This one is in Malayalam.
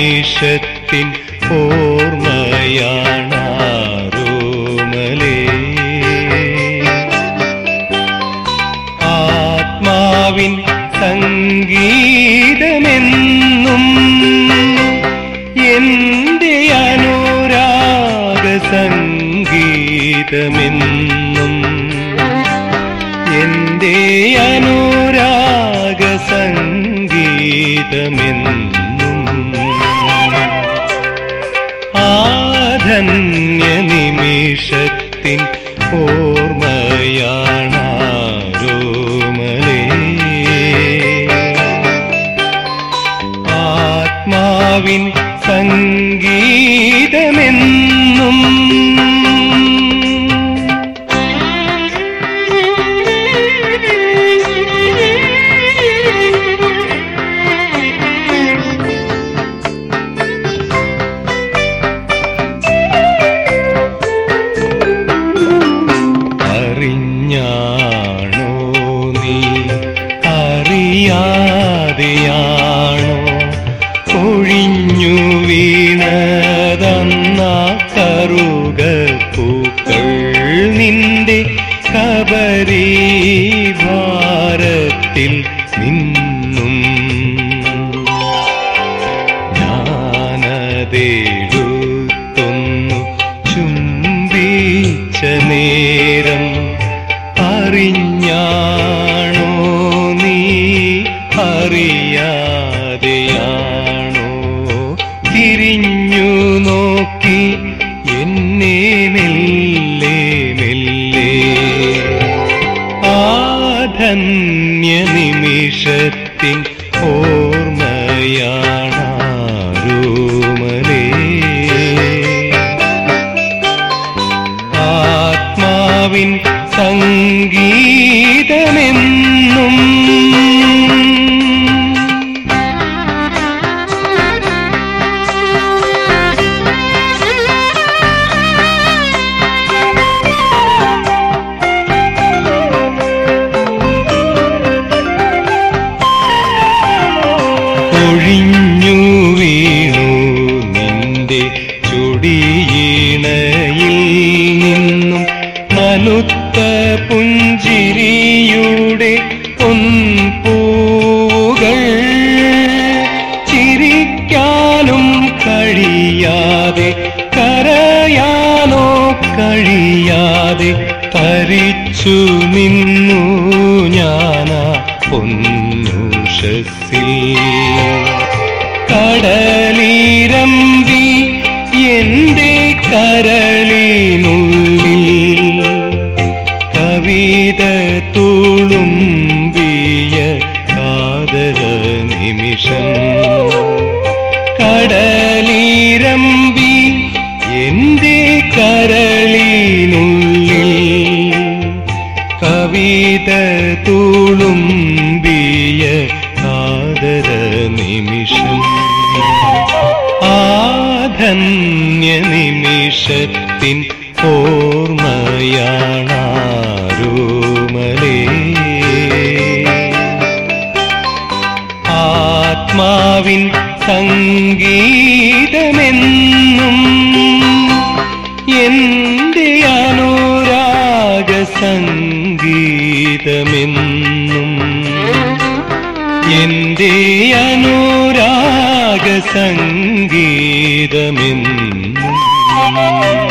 നിമിഷത്തിൻ ഓർമ്മയാണാരോമലേ ആത്മാവിൻ സംഗീതമെന്നും എന്റെ അനുരാഗ സംഗീതമെന്നും എന്റെ അനുരാഗ സംഗീതമെന്നും ആധന്യ നിമിഷത്തിൻ ഓർമ്മയാണാരോമലേ. ആത്മാവിൻ സംഗീതമെന്നും ഒഴിഞ്ഞു വീണതന്ന കറുക പൂക്കൾ നിന്റെ കബരീ ഭാരത്തിൽ നിന്നും. ഞാനതെഴുത്തൊന്നു ചുംബിച്ച നേരം. അറിഞ്ഞാണോ നീ അറിയാതെയാണോ ആധന്യ നിമിഷത്തിൻ ഓർമ്മയാണാരോമലേ. ആത്മാവിൻ സംഗീതമെന്നും ഒഴിഞ്ഞു വീണു നിന്റെ ചുടിയിണയിൽ നിന്നും മനുത്ത പുഞ്ചിരിയുടെ പൊൻപൂകൾ ചിരിക്കാനും കഴിയാതെ കരയാനോ കഴിയാതെ തരിച്ചു നിന്നു ഞാനാ പൊന്നുഷസിൽ കടലീരമ്പി എന്റെ കരളിനുള്ളിൽ കവിത തുളുമ്പിയ കാതര നിമിഷം കടലീരമ്പി എന്റെ കരളിനുള്ളിൽ കവിത തുളുമ്പിയ ആധന്യ നിമിഷത്തിൻ ഓർമ്മയാണാരോമലേ. ആത്മാവിൻ സംഗീതമെന്നും എന്റെ അനുരാഗ സംഗീതമെന്നും എന്റെ അനുരാഗ സംഗീതമെന്നും